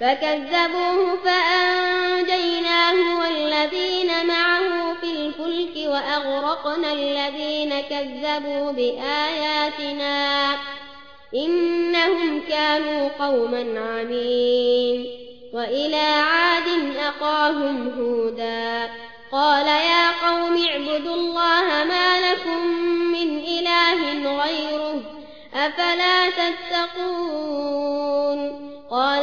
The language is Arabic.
فكذبوه فأنجيناه والذين معه في الفلك وأغرقنا الذين كذبوا بآياتنا إنهم كانوا قوما عمين وإلى عاد أقاهم هودا قال يا قوم اعبدوا الله ما لكم من إله غيره أفلا تتقون قال